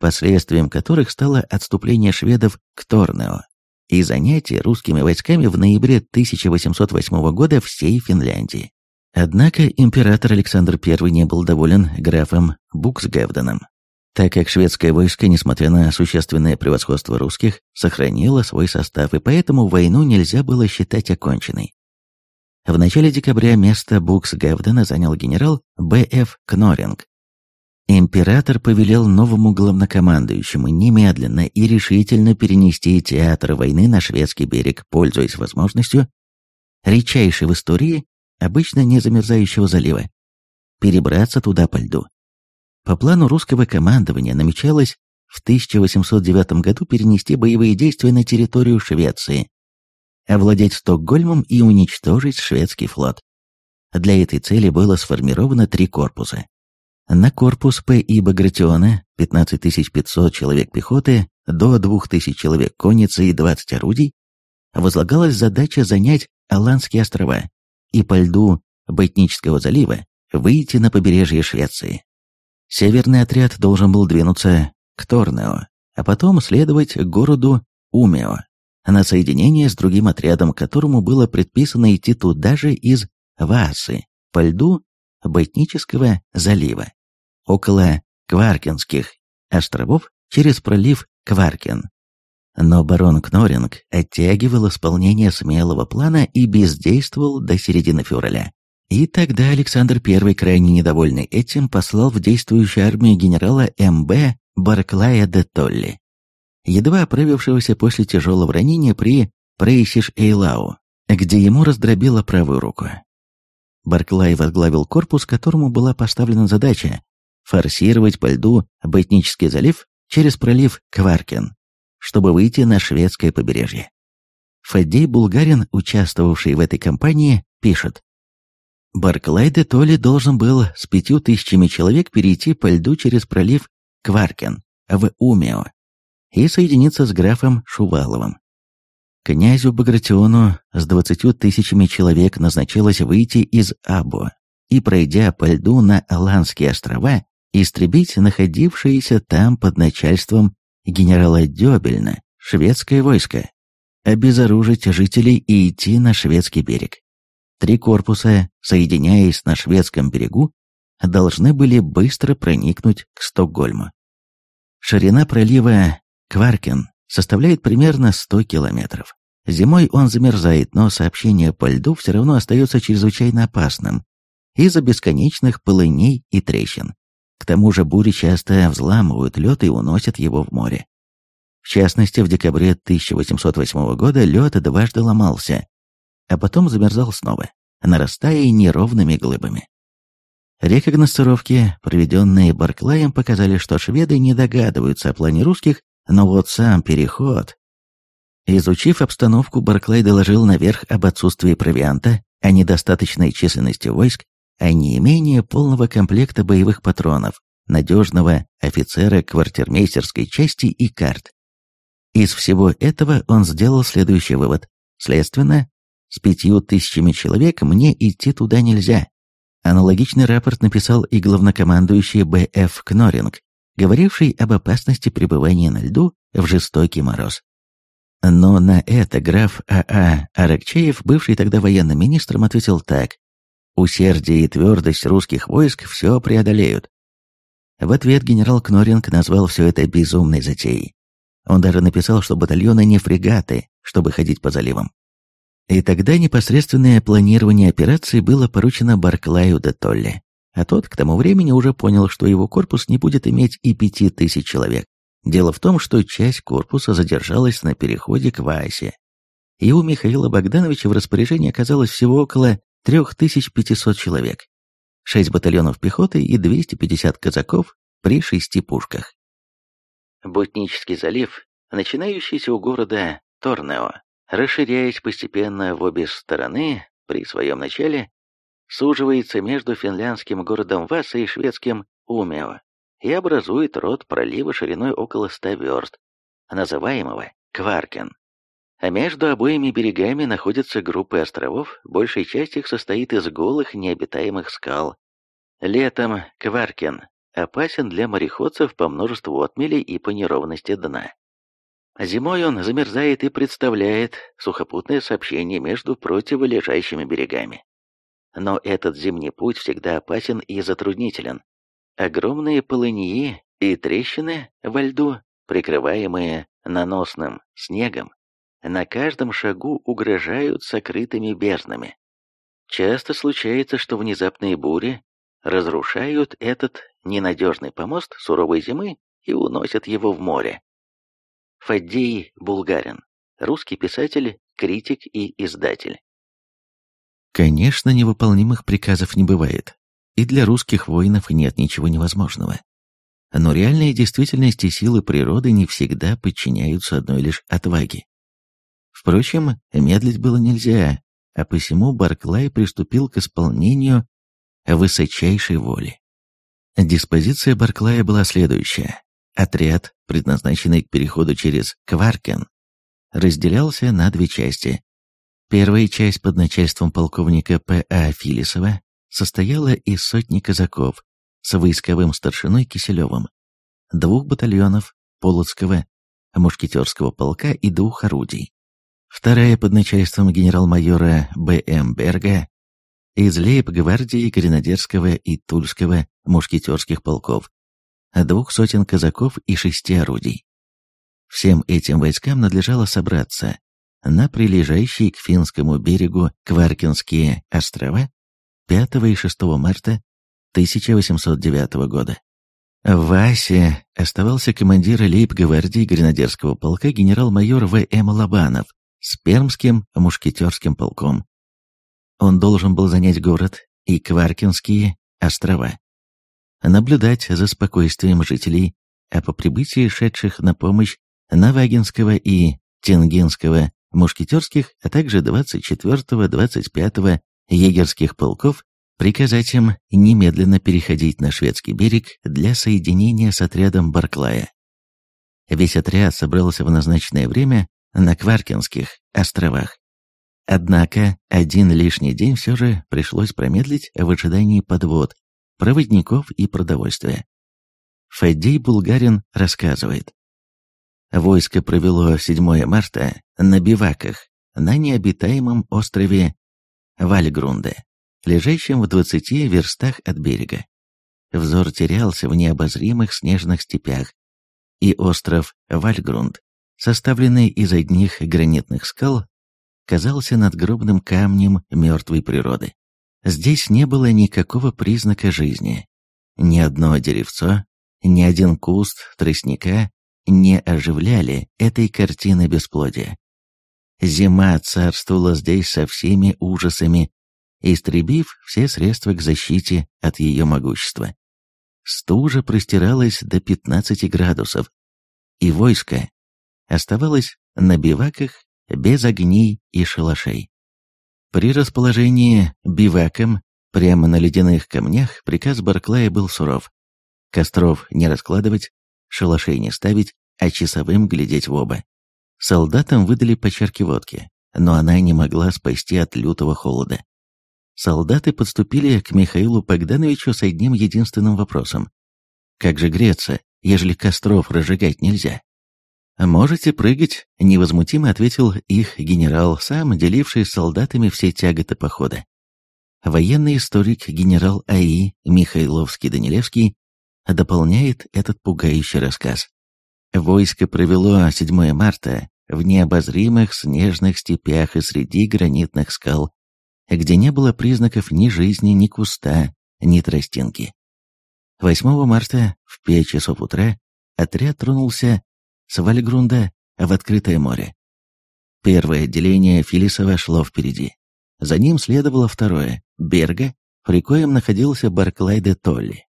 последствием которых стало отступление шведов к Торнео и занятие русскими войсками в ноябре 1808 года всей Финляндии. Однако император Александр I не был доволен графом Буксгевденом, так как шведское войско, несмотря на существенное превосходство русских, сохранило свой состав, и поэтому войну нельзя было считать оконченной. В начале декабря место Буксгавдена занял генерал Б.Ф. Кноринг. Император повелел новому главнокомандующему немедленно и решительно перенести театр войны на шведский берег, пользуясь возможностью, редчайшей в истории, обычно не замерзающего залива, перебраться туда по льду. По плану русского командования намечалось в 1809 году перенести боевые действия на территорию Швеции, овладеть Стокгольмом и уничтожить шведский флот. Для этой цели было сформировано три корпуса. На корпус П. И. Багратиона 15 500 человек пехоты, до 2000 человек конницы и 20 орудий возлагалась задача занять Аландские острова и по льду Ботнического залива выйти на побережье Швеции. Северный отряд должен был двинуться к Торнео, а потом следовать к городу Умео на соединение с другим отрядом, которому было предписано идти туда же из Васы, по льду Ботнического залива, около Кваркинских островов через пролив Кваркин. Но барон Кноринг оттягивал исполнение смелого плана и бездействовал до середины февраля. И тогда Александр I, крайне недовольный этим, послал в действующую армию генерала М.Б. Барклая де Толли, едва оправившегося после тяжелого ранения при Прейсиш-Эйлау, где ему раздробило правую руку. Барклай возглавил корпус, которому была поставлена задача форсировать по льду Ботнический залив через пролив Кваркин, чтобы выйти на шведское побережье. Фаддей Булгарин, участвовавший в этой кампании, пишет. Барклай де Толли должен был с пятью тысячами человек перейти по льду через пролив Кваркин в Умео и соединиться с графом Шуваловым. Князю Багратиону с двадцатью тысячами человек назначилось выйти из Або и, пройдя по льду на Аланские острова, истребить находившееся там под начальством генерала Дёбельна шведское войско, обезоружить жителей и идти на шведский берег. Три корпуса, соединяясь на шведском берегу, должны были быстро проникнуть к Стокгольму. Ширина пролива Кваркен составляет примерно 100 километров. Зимой он замерзает, но сообщение по льду все равно остается чрезвычайно опасным из-за бесконечных полыней и трещин. К тому же бури часто взламывают лед и уносят его в море. В частности, в декабре 1808 года лед дважды ломался, а потом замерзал снова, нарастая неровными глыбами. Рекогносцировки, проведенные Барклаем, показали, что шведы не догадываются о плане русских, но вот сам переход... Изучив обстановку, Барклай доложил наверх об отсутствии провианта, о недостаточной численности войск, о неимении полного комплекта боевых патронов, надежного офицера квартирмейстерской части и карт. Из всего этого он сделал следующий вывод. Следственно, с пятью тысячами человек мне идти туда нельзя. Аналогичный рапорт написал и главнокомандующий Б.Ф. Кноринг, говоривший об опасности пребывания на льду в жестокий мороз. Но на это граф А.А. А. Аракчеев, бывший тогда военным министром, ответил так. «Усердие и твердость русских войск все преодолеют». В ответ генерал Кноринг назвал все это безумной затеей. Он даже написал, что батальоны не фрегаты, чтобы ходить по заливам. И тогда непосредственное планирование операции было поручено Барклаю де Толли, а тот к тому времени уже понял, что его корпус не будет иметь и пяти тысяч человек. Дело в том, что часть корпуса задержалась на переходе к Васе, и у Михаила Богдановича в распоряжении оказалось всего около 3500 человек, 6 батальонов пехоты и 250 казаков при шести пушках. Ботнический залив, начинающийся у города Торнео, расширяясь постепенно в обе стороны при своем начале, суживается между финляндским городом Васа и шведским Умео и образует рот пролива шириной около 100 верст, называемого Кваркен. А между обоими берегами находятся группы островов, большая часть их состоит из голых необитаемых скал. Летом Кваркен опасен для мореходцев по множеству отмелей и по неровности дна. Зимой он замерзает и представляет сухопутное сообщение между противолежащими берегами. Но этот зимний путь всегда опасен и затруднителен. Огромные полыньи и трещины во льду, прикрываемые наносным снегом, на каждом шагу угрожают сокрытыми безднами. Часто случается, что внезапные бури разрушают этот ненадежный помост суровой зимы и уносят его в море. Фаддей Булгарин, русский писатель, критик и издатель. Конечно, невыполнимых приказов не бывает, и для русских воинов нет ничего невозможного. Но реальные действительности силы природы не всегда подчиняются одной лишь отваге. Впрочем, медлить было нельзя, а посему Барклай приступил к исполнению высочайшей воли. Диспозиция Барклая была следующая. Отряд, предназначенный к переходу через Кваркен, разделялся на две части. Первая часть под начальством полковника П.А. Филисова состояла из сотни казаков с войсковым старшиной Киселевым, двух батальонов Полоцкого мушкетерского полка и двух орудий. Вторая под начальством генерал-майора Б.М. Берга из лейб-гвардии Гренадерского и Тульского мушкетерских полков, двух сотен казаков и шести орудий. Всем этим войскам надлежало собраться на прилежащие к финскому берегу Кваркинские острова 5 и 6 марта 1809 года. В Васе оставался командир лейб-гвардии гренадерского полка генерал-майор В.М. Лобанов с Пермским мушкетерским полком. Он должен был занять город и Кваркинские острова наблюдать за спокойствием жителей, а по прибытии шедших на помощь Навагинского и Тенгинского мушкетерских, а также 24-25 егерских полков приказать им немедленно переходить на шведский берег для соединения с отрядом Барклая. Весь отряд собрался в назначенное время на Кваркинских островах. Однако один лишний день все же пришлось промедлить в ожидании подвод проводников и продовольствия. Фаддей Булгарин рассказывает. Войско провело 7 марта на биваках на необитаемом острове Вальгрунде, лежащем в 20 верстах от берега. Взор терялся в необозримых снежных степях, и остров Вальгрунд, составленный из одних гранитных скал, казался надгробным камнем мертвой природы. Здесь не было никакого признака жизни. Ни одно деревцо, ни один куст тростника не оживляли этой картины бесплодия. Зима царствовала здесь со всеми ужасами, истребив все средства к защите от ее могущества. Стужа простиралась до 15 градусов, и войско оставалось на биваках без огней и шалашей. При расположении биваком прямо на ледяных камнях приказ Барклая был суров. Костров не раскладывать, шалашей не ставить, а часовым глядеть в оба. Солдатам выдали по чарке водки, но она не могла спасти от лютого холода. Солдаты подступили к Михаилу Богдановичу с одним единственным вопросом. «Как же греться, ежели костров разжигать нельзя?» «Можете прыгать», — невозмутимо ответил их генерал, сам деливший с солдатами все тяготы похода. Военный историк генерал АИ Михайловский-Данилевский дополняет этот пугающий рассказ. Войско провело 7 марта в необозримых снежных степях и среди гранитных скал, где не было признаков ни жизни, ни куста, ни тростинки. 8 марта в 5 часов утра отряд тронулся с Вальгрунда в открытое море. Первое отделение Филисова шло впереди. За ним следовало второе, Берга, при коем находился Барклай де Толли.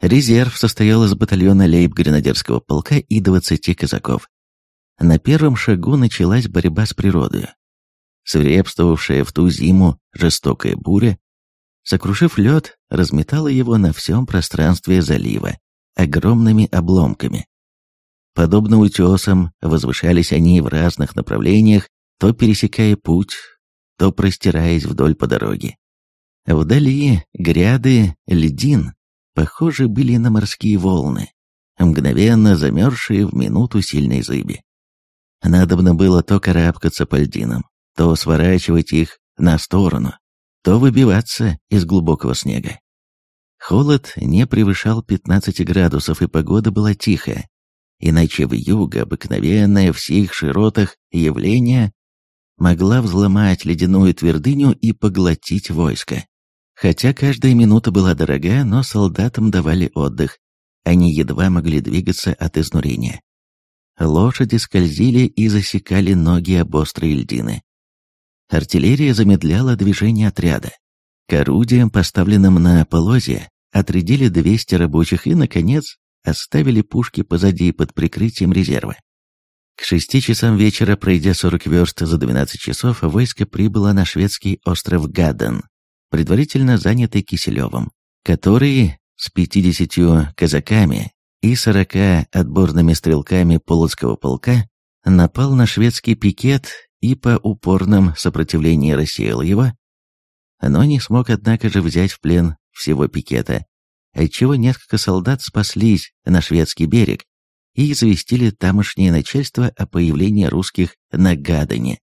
Резерв состоял из батальона лейб-гренадерского полка и 20 казаков. На первом шагу началась борьба с природой. Свирепствовавшая в ту зиму жестокая буря, сокрушив лед, разметала его на всем пространстве залива огромными обломками. Подобно утесам, возвышались они в разных направлениях, то пересекая путь, то простираясь вдоль по дороге. Вдали гряды льдин похожи были на морские волны, мгновенно замерзшие в минуту сильной зыби. Надобно было то карабкаться по льдинам, то сворачивать их на сторону, то выбиваться из глубокого снега. Холод не превышал 15 градусов, и погода была тихая, иначе в юго обыкновенное в всех широтах явление могла взломать ледяную твердыню и поглотить войско. Хотя каждая минута была дорога, но солдатам давали отдых. Они едва могли двигаться от изнурения. Лошади скользили и засекали ноги об острые льдины. Артиллерия замедляла движение отряда. К орудиям, поставленным на полозе, отрядили 200 рабочих и, наконец, оставили пушки позади под прикрытием резерва. К шести часам вечера, пройдя 40 верст за 12 часов, войско прибыло на шведский остров Гаден, предварительно занятый Киселевым, который с 50 казаками и 40 отборными стрелками Полоцкого полка напал на шведский пикет и по упорном сопротивлении рассеял его, но не смог, однако же, взять в плен всего пикета, отчего несколько солдат спаслись на шведский берег и известили тамошнее начальство о появлении русских на Гадане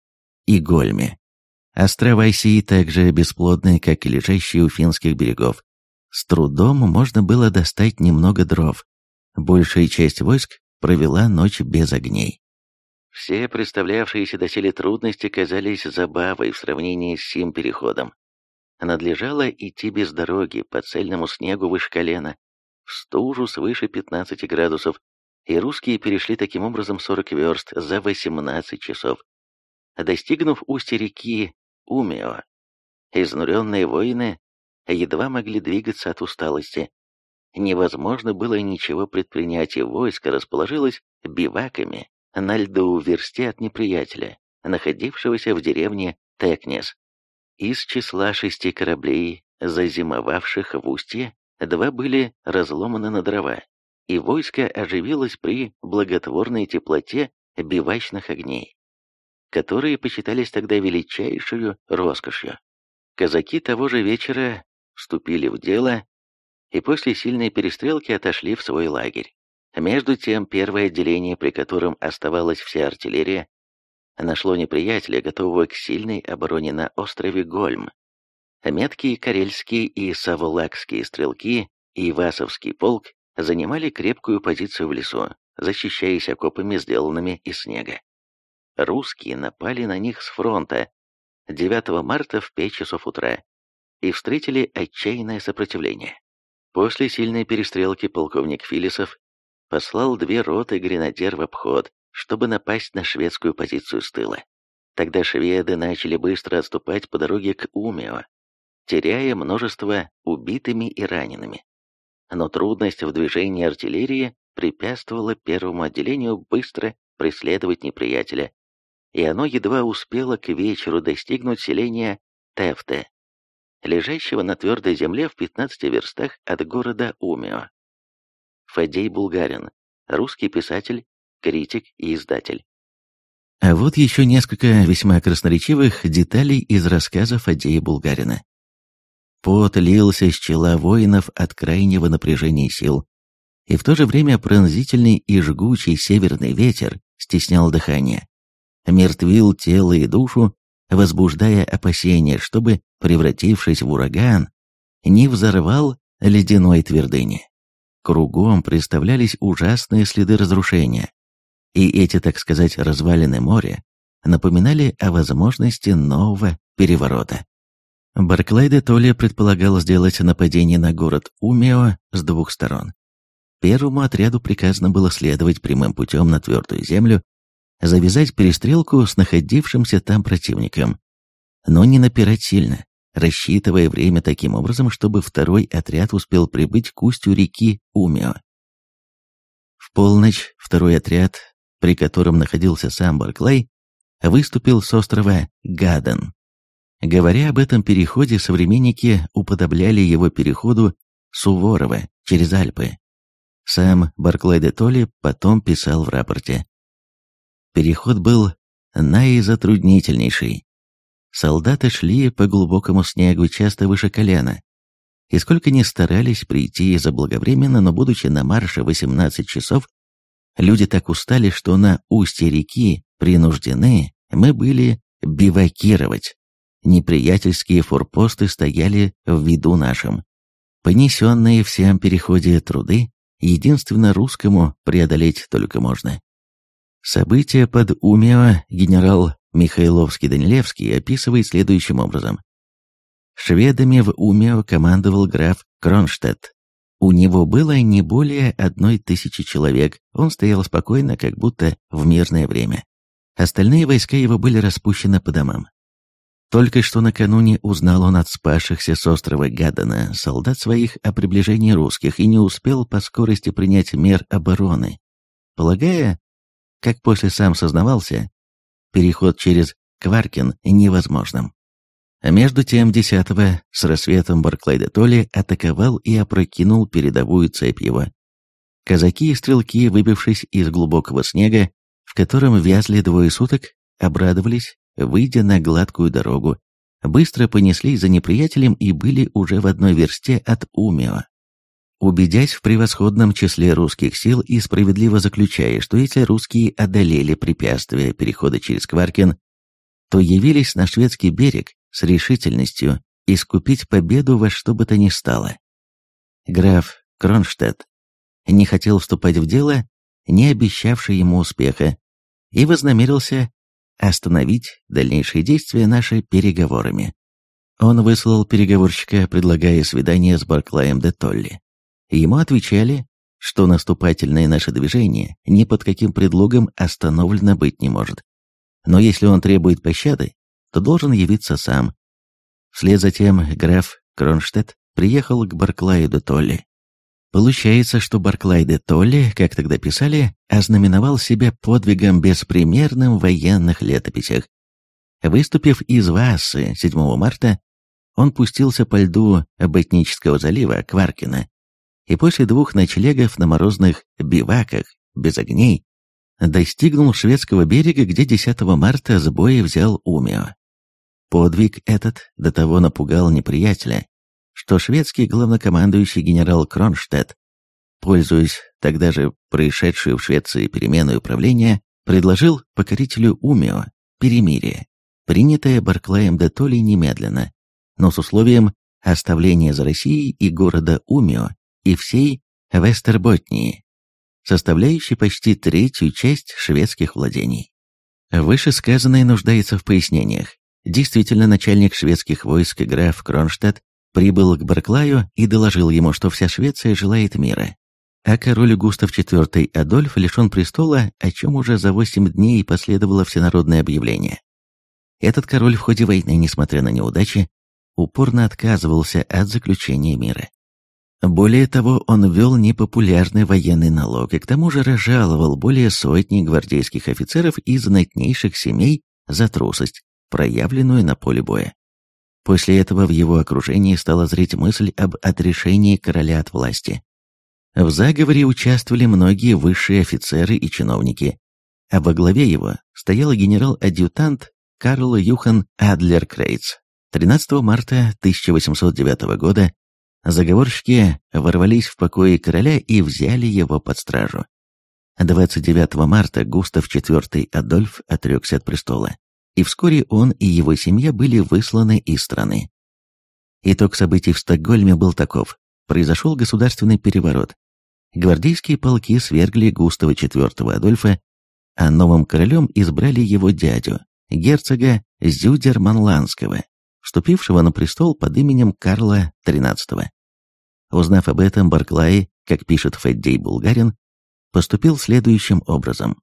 и Гольме. Острова сии также бесплодны, как и лежащие у финских берегов. С трудом можно было достать немного дров. Большая часть войск провела ночь без огней. Все представлявшиеся доселе трудности казались забавой в сравнении с сим переходом. Надлежало идти без дороги по цельному снегу выше колена, в стужу свыше 15 градусов, и русские перешли таким образом 40 верст за 18 часов. Достигнув устья реки Умео, изнуренные воины едва могли двигаться от усталости. Невозможно было ничего предпринять, и войско расположилось биваками на льду в версте от неприятеля, находившегося в деревне Текнес. Из числа шести кораблей, зазимовавших в устье, два были разломаны на дрова, и войско оживилось при благотворной теплоте бивачных огней, которые почитались тогда величайшую роскошью. Казаки того же вечера вступили в дело и после сильной перестрелки отошли в свой лагерь. Между тем, первое отделение, при котором оставалась вся артиллерия, нашло неприятеля, готового к сильной обороне на острове Гольм. Меткие карельские и саволакские стрелки и Васовский полк занимали крепкую позицию в лесу, защищаясь окопами, сделанными из снега. Русские напали на них с фронта 9 марта в 5 часов утра и встретили отчаянное сопротивление. После сильной перестрелки полковник Филисов послал две роты гренадер в обход, чтобы напасть на шведскую позицию с тыла. Тогда шведы начали быстро отступать по дороге к Умео, теряя множество убитыми и ранеными. Но трудность в движении артиллерии препятствовала первому отделению быстро преследовать неприятеля, и оно едва успело к вечеру достигнуть селения Тефте, лежащего на твердой земле в 15 верстах от города Умео. Фадей Булгарин, русский писатель, критик и издатель. А вот еще несколько весьма красноречивых деталей из рассказов Фадея Булгарина. Пот лился с чела воинов от крайнего напряжения сил, и в то же время пронзительный и жгучий северный ветер стеснял дыхание, мертвил тело и душу, возбуждая опасения, чтобы, превратившись в ураган, не взорвал ледяной твердыни. Кругом представлялись ужасные следы разрушения, и эти, так сказать, развалины моря напоминали о возможности нового переворота. Барклай Толли предполагал сделать нападение на город Умео с двух сторон. Первому отряду приказано было следовать прямым путем на твердую землю, завязать перестрелку с находившимся там противником, но не напирать сильно, рассчитывая время таким образом, чтобы второй отряд успел прибыть к устью реки Умео. В полночь второй отряд при котором находился сам Барклай, выступил с острова Гаден. Говоря об этом переходе, современники уподобляли его переходу Суворова через Альпы. Сам Барклай де Толли потом писал в рапорте. Переход был наизатруднительнейший. Солдаты шли по глубокому снегу часто выше колена, и сколько ни старались прийти заблаговременно, но будучи на марше 18 часов, Люди так устали, что на устье реки принуждены мы были бивакировать. Неприятельские форпосты стояли в виду нашим. Понесенные всем переходе труды, единственно русскому преодолеть только можно. События под Умео генерал Михайловский-Данилевский описывает следующим образом. Шведами в Умео командовал граф Кронштадт. У него было не более одной тысячи человек, он стоял спокойно, как будто в мирное время. Остальные войска его были распущены по домам. Только что накануне узнал он от спасшихся с острова Гадана солдат своих о приближении русских и не успел по скорости принять мер обороны, полагая, как после сам сознавался, переход через Кваркин невозможным. А между тем, 10-го с рассветом Барклай де Толли атаковал и опрокинул передовую цепь его. Казаки и стрелки, выбившись из глубокого снега, в котором вязли двое суток, обрадовались, выйдя на гладкую дорогу, быстро понеслись за неприятелем и были уже в одной версте от Умио. Убедясь в превосходном числе русских сил и справедливо заключая, что если русские одолели препятствия перехода через Кваркин, то явились на шведский берег с решительностью искупить победу во что бы то ни стало. Граф Кронштадт не хотел вступать в дело, не обещавшее ему успеха, и вознамерился остановить дальнейшие действия наши переговорами. Он выслал переговорщика, предлагая свидание с Барклаем де Толли. Ему отвечали, что наступательное наше движение ни под каким предлогом остановлено быть не может. Но если он требует пощады, то должен явиться сам. Вслед за тем граф Кронштадт приехал к Барклаю де Толли. Получается, что Барклай де Толли, как тогда писали, ознаменовал себя подвигом беспримерным в военных летописях. Выступив из Васы 7 марта, он пустился по льду Ботнического залива Кваркина и после двух ночлегов на морозных биваках, без огней, достигнул шведского берега, где 10 марта с боя взял Умио. Подвиг этот до того напугал неприятеля, что шведский главнокомандующий генерал Кронштадт, пользуясь тогда же происшедшую в Швеции переменой управления, предложил покорителю Умио перемирие, принятое Барклаем де Толли немедленно, но с условием оставления за Россией и города Умио и всей Вестерботнии, составляющей почти третью часть шведских владений. Вышесказанное нуждается в пояснениях. Действительно, начальник шведских войск граф Кронштадт прибыл к Барклаю и доложил ему, что вся Швеция желает мира. А король Густав IV Адольф лишен престола, о чем уже за восемь дней последовало всенародное объявление. Этот король в ходе войны, несмотря на неудачи, упорно отказывался от заключения мира. Более того, он ввел непопулярный военный налог и к тому же разжаловал более сотни гвардейских офицеров из знатнейших семей за трусость, проявленную на поле боя. После этого в его окружении стала зреть мысль об отрешении короля от власти. В заговоре участвовали многие высшие офицеры и чиновники, а во главе его стоял генерал-адъютант Карл Юхан Адлер Крейц. 13 марта 1809 года заговорщики ворвались в покои короля и взяли его под стражу. 29 марта Густав IV Адольф отрекся от престола и вскоре он и его семья были высланы из страны. Итог событий в Стокгольме был таков. Произошел государственный переворот. Гвардейские полки свергли Густава IV Адольфа, а новым королем избрали его дядю, герцога Зюдерманландского, вступившего на престол под именем Карла XIII. Узнав об этом, Барклай, как пишет Феддей Булгарин, поступил следующим образом.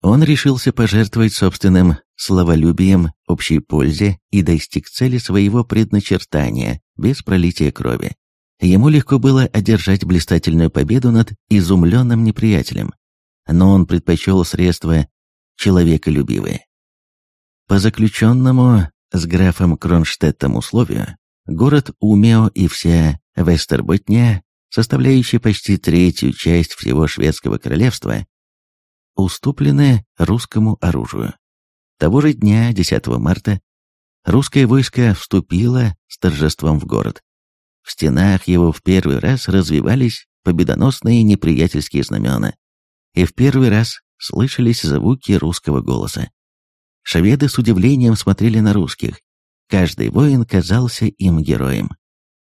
Он решился пожертвовать собственным словолюбием, общей пользе и достиг цели своего предначертания без пролития крови. Ему легко было одержать блистательную победу над изумленным неприятелем, но он предпочел средства человеколюбивые. По заключенному с графом Кронштеттом условию, город Умео и вся Вестерботния, составляющая почти третью часть всего шведского королевства, уступлены русскому оружию. Того же дня, 10 марта, русское войско вступило с торжеством в город. В стенах его в первый раз развивались победоносные неприятельские знамена, и в первый раз слышались звуки русского голоса. Шведы с удивлением смотрели на русских. Каждый воин казался им героем.